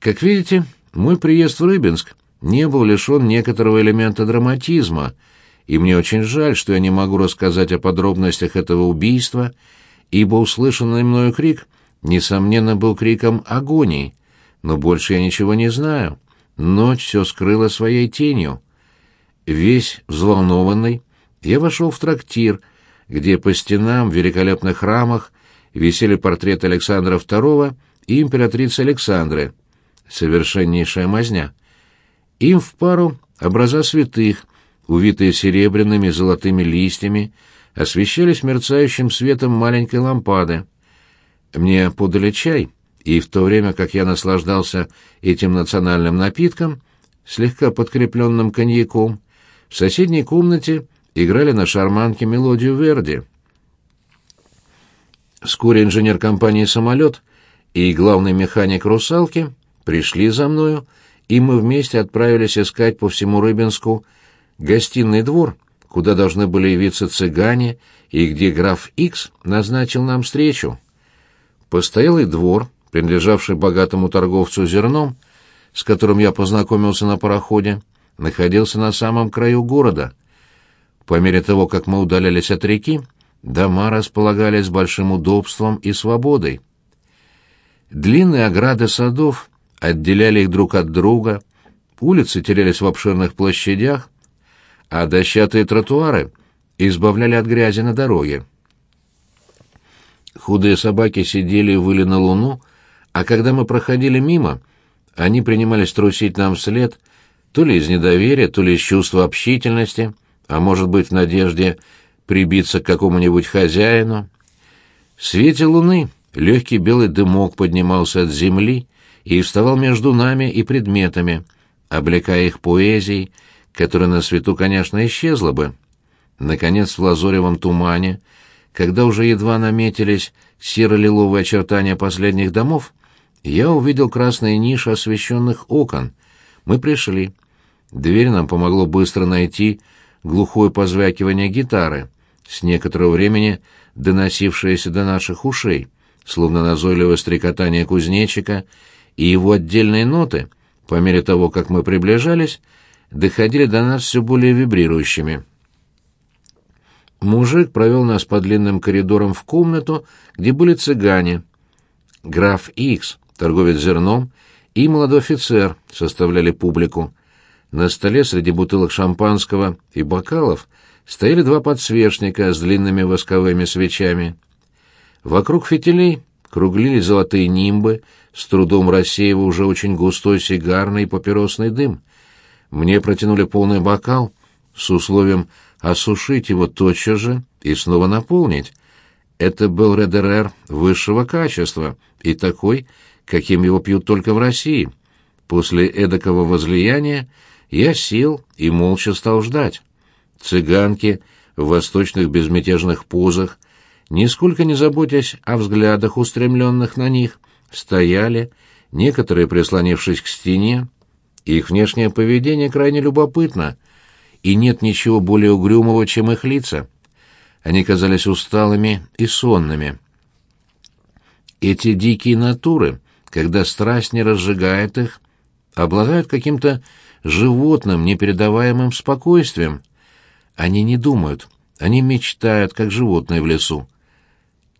Как видите, мой приезд в Рыбинск не был лишен некоторого элемента драматизма, и мне очень жаль, что я не могу рассказать о подробностях этого убийства, ибо услышанный мною крик, несомненно, был криком агонии, но больше я ничего не знаю. Ночь все скрыла своей тенью. Весь взволнованный, я вошел в трактир, где по стенам в великолепных рамах висели портреты Александра II и императрицы Александры. Совершеннейшая мазня. Им в пару образа святых, увитые серебряными золотыми листьями, освещались мерцающим светом маленькой лампады. Мне подали чай, и в то время как я наслаждался этим национальным напитком, слегка подкрепленным коньяком, в соседней комнате играли на шарманке мелодию Верди. Вскоре инженер компании «Самолет» и главный механик «Русалки» пришли за мною, и мы вместе отправились искать по всему Рыбинску гостиный двор, куда должны были явиться цыгане и где граф Икс назначил нам встречу. Постоялый двор, принадлежавший богатому торговцу зерном, с которым я познакомился на пароходе, находился на самом краю города. По мере того, как мы удалялись от реки, дома располагались с большим удобством и свободой. Длинные ограды садов отделяли их друг от друга, улицы терялись в обширных площадях, а дощатые тротуары избавляли от грязи на дороге. Худые собаки сидели и выли на луну, а когда мы проходили мимо, они принимались трусить нам вслед, то ли из недоверия, то ли из чувства общительности, а может быть в надежде прибиться к какому-нибудь хозяину. В свете луны легкий белый дымок поднимался от земли и вставал между нами и предметами, облекая их поэзией, которая на свету, конечно, исчезла бы. Наконец, в лазоревом тумане, когда уже едва наметились серо-лиловые очертания последних домов, я увидел красные ниши освещенных окон. Мы пришли. Дверь нам помогло быстро найти глухое позвякивание гитары, с некоторого времени доносившееся до наших ушей, словно назойливое стрекотание кузнечика, и его отдельные ноты, по мере того, как мы приближались, доходили до нас все более вибрирующими. Мужик провел нас по длинным коридорам в комнату, где были цыгане. Граф Икс, торговец зерном, и молодой офицер составляли публику. На столе среди бутылок шампанского и бокалов стояли два подсвечника с длинными восковыми свечами. Вокруг фитилей круглились золотые нимбы, с трудом рассеивая уже очень густой сигарный и папиросный дым. Мне протянули полный бокал с условием осушить его тотчас же и снова наполнить. Это был редерер высшего качества и такой, каким его пьют только в России. После эдакого возлияния я сел и молча стал ждать. Цыганки в восточных безмятежных позах, нисколько не заботясь о взглядах, устремленных на них, стояли, некоторые прислонившись к стене. Их внешнее поведение крайне любопытно, и нет ничего более угрюмого, чем их лица. Они казались усталыми и сонными. Эти дикие натуры, когда страсть не разжигает их, обладают каким-то животным, непередаваемым спокойствием. Они не думают, они мечтают, как животные в лесу.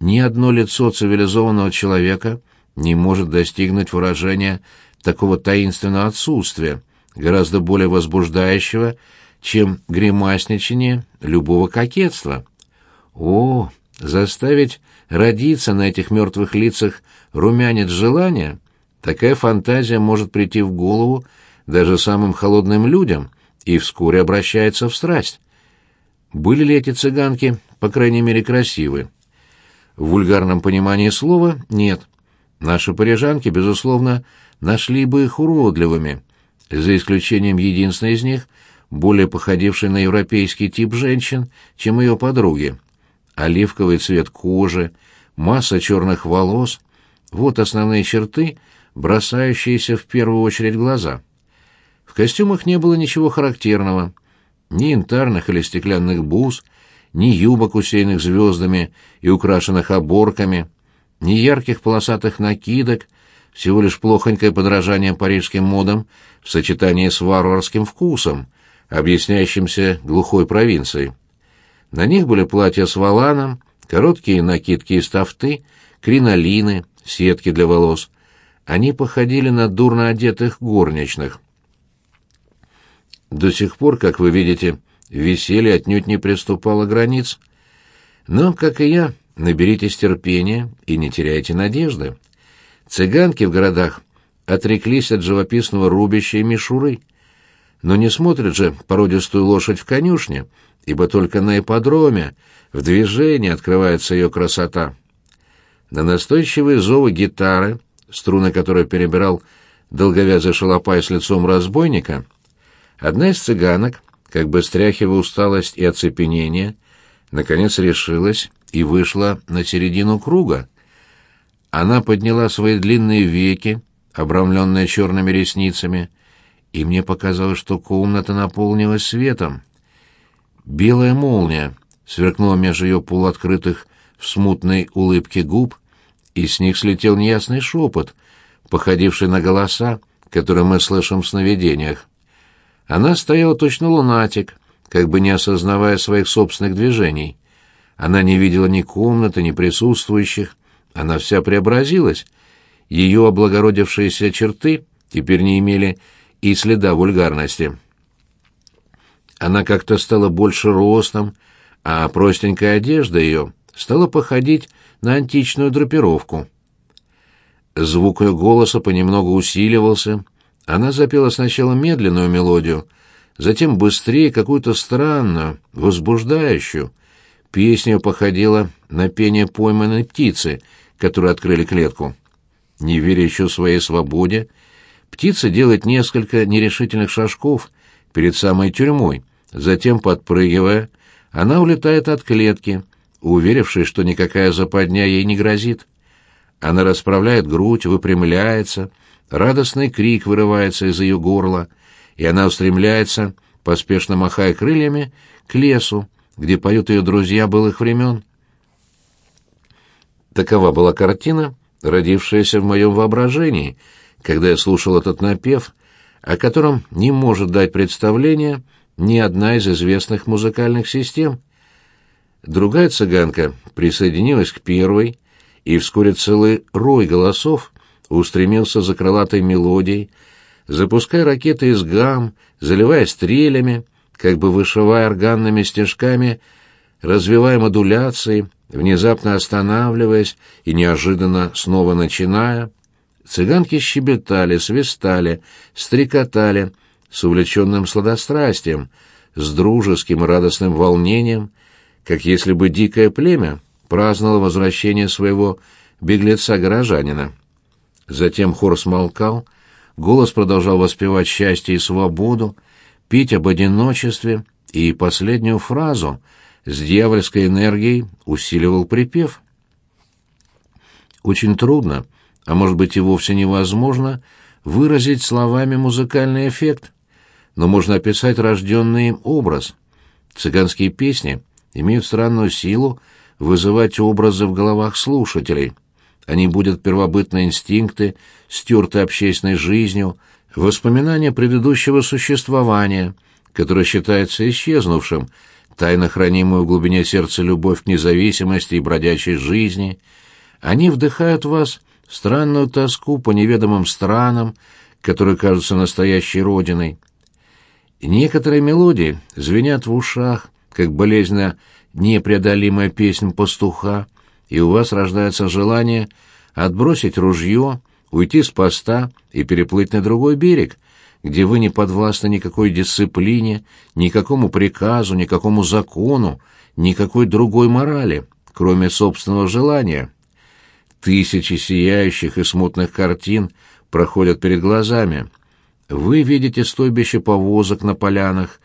Ни одно лицо цивилизованного человека не может достигнуть выражения такого таинственного отсутствия, гораздо более возбуждающего, чем гримасничание любого кокетства. О, заставить родиться на этих мертвых лицах румянец желания, такая фантазия может прийти в голову даже самым холодным людям и вскоре обращается в страсть. Были ли эти цыганки, по крайней мере, красивы? В вульгарном понимании слова нет. Наши парижанки, безусловно, нашли бы их уродливыми, за исключением единственной из них, более походившей на европейский тип женщин, чем ее подруги. Оливковый цвет кожи, масса черных волос — вот основные черты, бросающиеся в первую очередь в глаза. В костюмах не было ничего характерного, ни янтарных или стеклянных бус, ни юбок, усеянных звездами и украшенных оборками, ни ярких полосатых накидок — всего лишь плохонькое подражание парижским модам в сочетании с варварским вкусом, объясняющимся глухой провинцией. На них были платья с валаном, короткие накидки из тафты, кринолины, сетки для волос. Они походили на дурно одетых горничных. До сих пор, как вы видите, веселье отнюдь не приступало границ. Но, как и я, наберитесь терпения и не теряйте надежды. Цыганки в городах отреклись от живописного рубища и мишуры, но не смотрят же породистую лошадь в конюшне, ибо только на ипподроме, в движении открывается ее красота. На настойчивые зовы гитары, струны которой перебирал долговязый шалопай с лицом разбойника, одна из цыганок, как бы стряхивая усталость и оцепенение, наконец решилась и вышла на середину круга. Она подняла свои длинные веки, обрамленные черными ресницами, и мне показалось, что комната наполнилась светом. Белая молния сверкнула между ее полуоткрытых в смутной улыбке губ, и с них слетел неясный шепот, походивший на голоса, которые мы слышим в сновидениях. Она стояла точно лунатик, как бы не осознавая своих собственных движений. Она не видела ни комнаты, ни присутствующих, она вся преобразилась. Ее облагородившиеся черты теперь не имели и следа вульгарности. Она как-то стала больше ростом, а простенькая одежда ее стала походить на античную драпировку. Звук ее голоса понемногу усиливался. Она запела сначала медленную мелодию, затем быстрее какую-то странную, возбуждающую. Песня походила на пение пойманной птицы — которые открыли клетку. Не веря еще своей свободе, птица делает несколько нерешительных шажков перед самой тюрьмой, затем, подпрыгивая, она улетает от клетки, уверившись, что никакая западня ей не грозит. Она расправляет грудь, выпрямляется, радостный крик вырывается из ее горла, и она устремляется, поспешно махая крыльями, к лесу, где поют ее друзья былых времен. Такова была картина, родившаяся в моем воображении, когда я слушал этот напев, о котором не может дать представление ни одна из известных музыкальных систем. Другая цыганка присоединилась к первой, и вскоре целый рой голосов устремился за крылатой мелодией, запуская ракеты из гам, заливая стрелями, как бы вышивая органными стежками, развивая модуляции, внезапно останавливаясь и неожиданно снова начиная, цыганки щебетали, свистали, стрекотали с увлеченным сладострастием, с дружеским радостным волнением, как если бы дикое племя праздновало возвращение своего беглеца-горожанина. Затем хор смолкал, голос продолжал воспевать счастье и свободу, пить об одиночестве и последнюю фразу — с дьявольской энергией усиливал припев. Очень трудно, а может быть и вовсе невозможно, выразить словами музыкальный эффект, но можно описать рожденный им образ. Цыганские песни имеют странную силу вызывать образы в головах слушателей. Они будут первобытные инстинкты, стертые общественной жизнью, воспоминания предыдущего существования, которое считается исчезнувшим, тайно хранимую в глубине сердца любовь к независимости и бродячей жизни, они вдыхают в вас странную тоску по неведомым странам, которые кажутся настоящей родиной. Некоторые мелодии звенят в ушах, как болезненно непреодолимая песнь пастуха, и у вас рождается желание отбросить ружье, уйти с поста и переплыть на другой берег — где вы не подвластны никакой дисциплине, никакому приказу, никакому закону, никакой другой морали, кроме собственного желания. Тысячи сияющих и смутных картин проходят перед глазами. Вы видите стойбище повозок на полянах,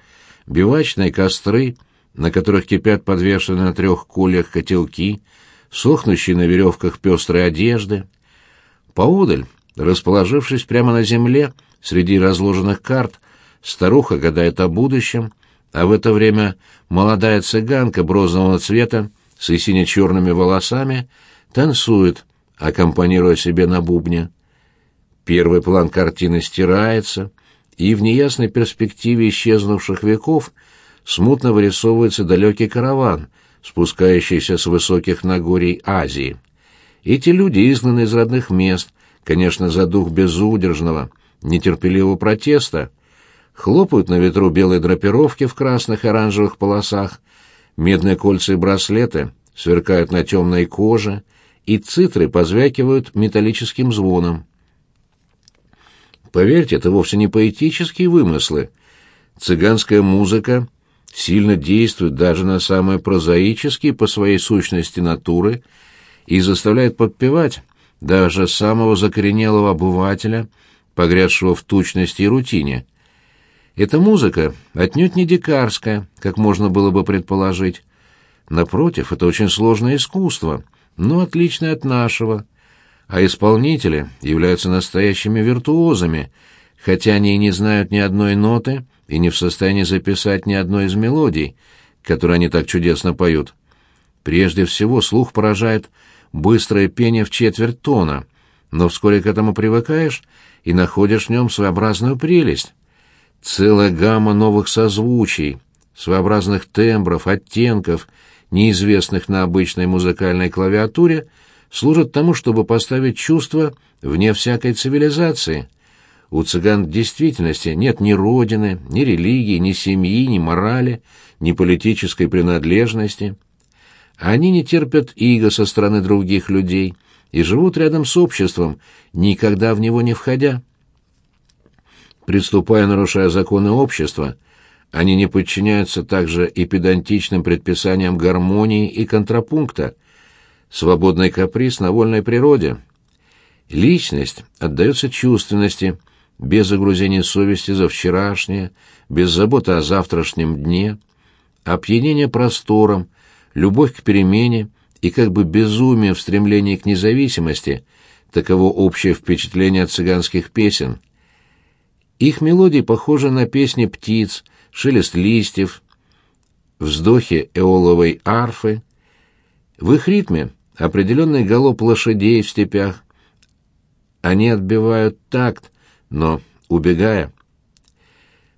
бивачные костры, на которых кипят подвешенные на трех кольях котелки, сохнущие на веревках пестрые одежды. Поодаль, расположившись прямо на земле, Среди разложенных карт старуха гадает о будущем, а в это время молодая цыганка бронзового цвета с сине-черными волосами танцует, аккомпанируя себе на бубне. Первый план картины стирается, и в неясной перспективе исчезнувших веков смутно вырисовывается далекий караван, спускающийся с высоких Нагорий Азии. Эти люди изгнаны из родных мест, конечно, за дух безудержного, нетерпеливого протеста, хлопают на ветру белые драпировки в красных и оранжевых полосах, медные кольца и браслеты сверкают на темной коже, и цитры позвякивают металлическим звоном. Поверьте, это вовсе не поэтические вымыслы. Цыганская музыка сильно действует даже на самые прозаические по своей сущности натуры и заставляет подпевать даже самого закоренелого обывателя, погрязшего в тучности и рутине. Эта музыка отнюдь не дикарская, как можно было бы предположить. Напротив, это очень сложное искусство, но отличное от нашего. А исполнители являются настоящими виртуозами, хотя они и не знают ни одной ноты и не в состоянии записать ни одной из мелодий, которые они так чудесно поют. Прежде всего, слух поражает быстрое пение в четверть тона, но вскоре к этому привыкаешь и находишь в нем своеобразную прелесть целая гамма новых созвучий, своеобразных тембров, оттенков, неизвестных на обычной музыкальной клавиатуре, служат тому, чтобы поставить чувство вне всякой цивилизации. У цыган в действительности нет ни родины, ни религии, ни семьи, ни морали, ни политической принадлежности. Они не терпят иго со стороны других людей и живут рядом с обществом, никогда в него не входя. Приступая, нарушая законы общества, они не подчиняются также и педантичным предписаниям гармонии и контрапункта, свободный каприз на вольной природе. Личность отдается чувственности, без загрузения совести за вчерашнее, без заботы о завтрашнем дне, опьянение простором, любовь к перемене и как бы безумие в стремлении к независимости — таково общее впечатление от цыганских песен — их мелодии похожи на песни птиц, шелест листьев, вздохи эоловой арфы. В их ритме определенный галоп лошадей в степях. Они отбивают такт, но убегая.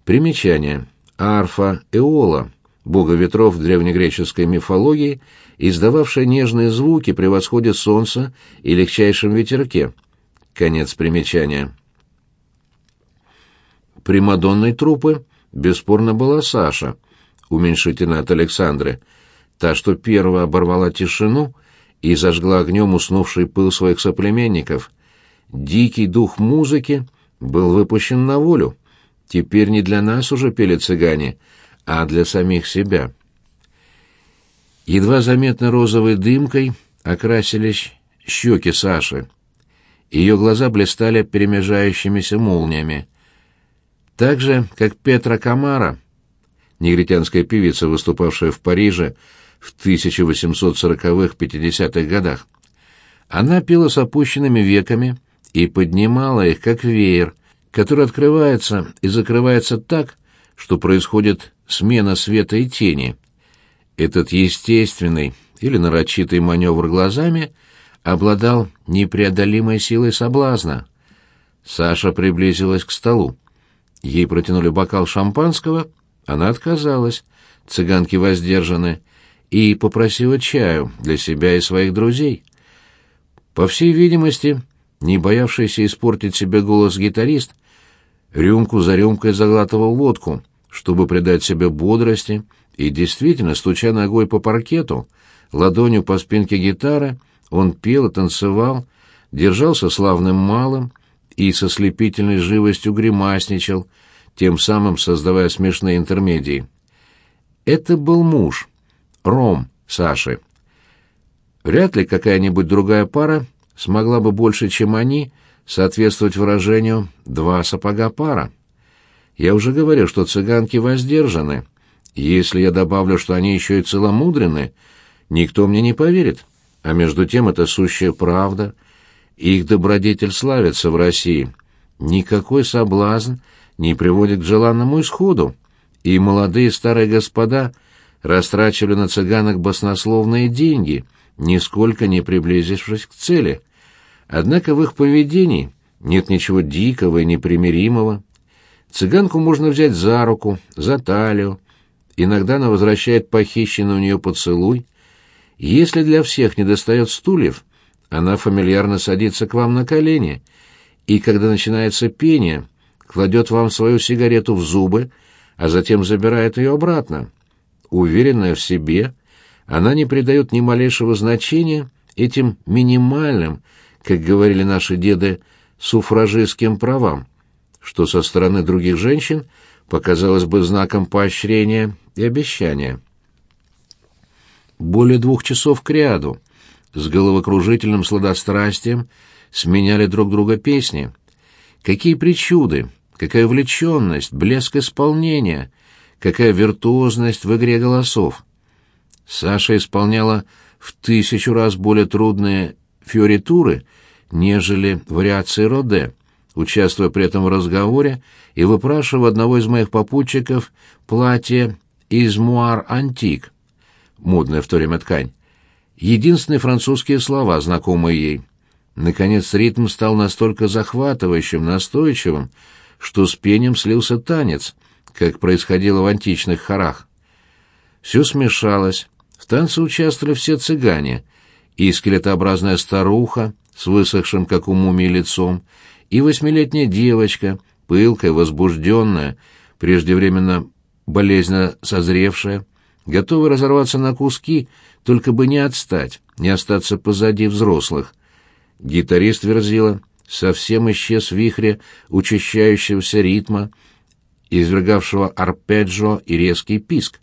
Примечание. Арфа Эола, бога ветров в древнегреческой мифологии, издававшая нежные звуки при восходе солнца и легчайшем ветерке. Конец примечания. Примадонной труппы бесспорно была Саша, уменьшительно от Александры, та, что первая оборвала тишину и зажгла огнем уснувший пыл своих соплеменников. Дикий дух музыки был выпущен на волю. Теперь не для нас уже пели цыгане, а для самих себя. Едва заметно розовой дымкой окрасились щеки Саши. Ее глаза блистали перемежающимися молниями. Так же, как Петра Камара, негритянская певица, выступавшая в Париже в 1840-50-х годах. Она пела с опущенными веками и поднимала их, как веер, который открывается и закрывается так, что происходит смена света и тени. Этот естественный или нарочитый маневр глазами обладал непреодолимой силой соблазна. Саша приблизилась к столу. Ей протянули бокал шампанского, она отказалась, цыганки воздержаны, и попросила чаю для себя и своих друзей. По всей видимости, не боявшийся испортить себе голос гитарист, рюмку за рюмкой заглатывал водку, чтобы придать себе бодрости, и действительно, стуча ногой по паркету, ладонью по спинке гитары, он пел и танцевал, держался славным малым, и со слепительной живостью гримасничал, тем самым создавая смешные интермедии. Это был муж, Ром Саши. Вряд ли какая-нибудь другая пара смогла бы больше, чем они, соответствовать выражению «два сапога пара». Я уже говорил, что цыганки воздержаны. Если я добавлю, что они еще и целомудрены, никто мне не поверит. А между тем это сущая правда — их добродетель славится в России. Никакой соблазн не приводит к желанному исходу, и молодые старые господа растрачивали на цыганок баснословные деньги, нисколько не приблизившись к цели. Однако в их поведении нет ничего дикого и непримиримого. Цыганку можно взять за руку, за талию. Иногда она возвращает похищенный у нее поцелуй. Если для всех недостает стульев, она фамильярно садится к вам на колени, и когда начинается пение, кладет вам свою сигарету в зубы, а затем забирает ее обратно. Уверенная в себе, она не придает ни малейшего значения этим минимальным, как говорили наши деды, суфражистским правам, что со стороны других женщин показалось бы знаком поощрения и обещания. Более двух часов кряду с головокружительным сладострастием сменяли друг друга песни. Какие причуды, какая увлеченность, блеск исполнения, какая виртуозность в игре голосов. Саша исполняла в тысячу раз более трудные фиоритуры, нежели вариации Роде, участвуя при этом в разговоре и выпрашивая одного из моих попутчиков платье из муар антик, модная в то время ткань. Единственные французские слова, знакомые ей. Наконец ритм стал настолько захватывающим, настойчивым, что с пением слился танец, как происходило в античных хорах. Все смешалось, в танце участвовали все цыгане, и скелетообразная старуха с высохшим, как у мумии, лицом, и восьмилетняя девочка, пылкая, возбужденная, преждевременно болезненно созревшая, готовая разорваться на куски, только бы не отстать, не остаться позади взрослых. Гитарист Верзила совсем исчез в вихре учащающегося ритма, извергавшего арпеджио и резкий писк.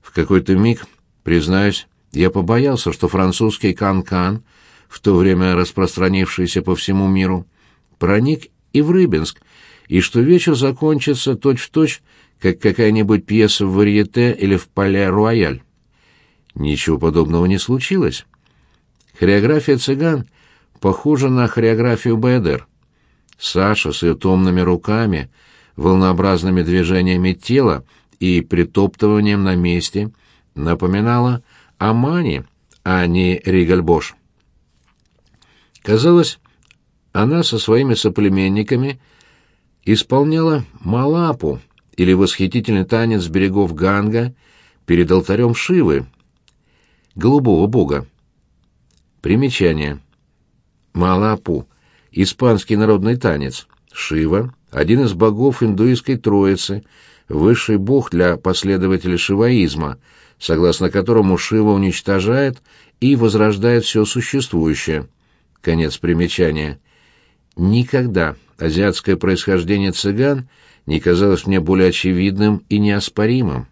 В какой-то миг Признаюсь, я побоялся, что французский кан-кан, в то время распространившийся по всему миру, проник и в Рыбинск, и что вечер закончится точь-в-точь, точь, как какая-нибудь пьеса в варьете или в пале-руаяль. Ничего подобного не случилось. Хореография цыган похожа на хореографию БДР. Саша с ее томными руками, волнообразными движениями тела и притоптыванием на месте напоминала о Мане, а не Ригальбош. Казалось, она со своими соплеменниками исполняла малапу или восхитительный танец берегов Ганга перед алтарем Шивы, голубого бога. Примечание. Малапу — испанский народный танец. Шива — один из богов индуистской троицы, высший бог для последователей шиваизма — согласно которому Шива уничтожает и возрождает все существующее. Конец примечания. Никогда азиатское происхождение цыган не казалось мне более очевидным и неоспоримым.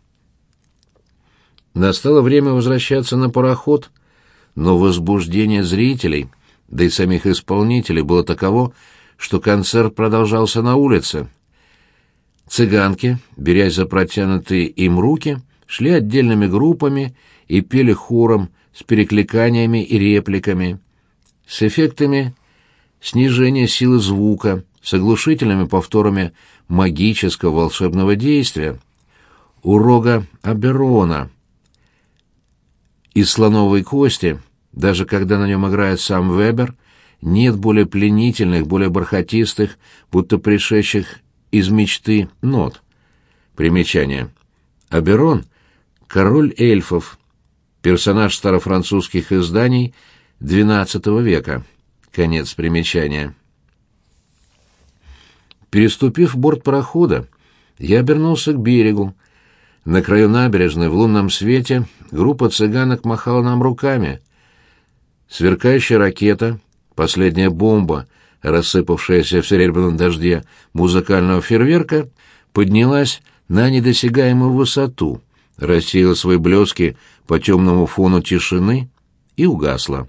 Настало время возвращаться на пароход, но возбуждение зрителей, да и самих исполнителей было таково, что концерт продолжался на улице. Цыганки, берясь за протянутые им руки, шли отдельными группами и пели хором с перекликаниями и репликами, с эффектами снижения силы звука, с оглушительными повторами магического волшебного действия. У рога Аберона из слоновой кости, даже когда на нем играет сам Вебер, нет более пленительных, более бархатистых, будто пришедших из мечты нот. Примечание. Аберон — Король эльфов. Персонаж старофранцузских изданий XII века. Конец примечания. Переступив борт парохода, я обернулся к берегу. На краю набережной в лунном свете группа цыганок махала нам руками. Сверкающая ракета, последняя бомба, рассыпавшаяся в серебряном дожде музыкального фейерверка, поднялась на недосягаемую высоту — рассеяла свои блески по темному фону тишины и угасла.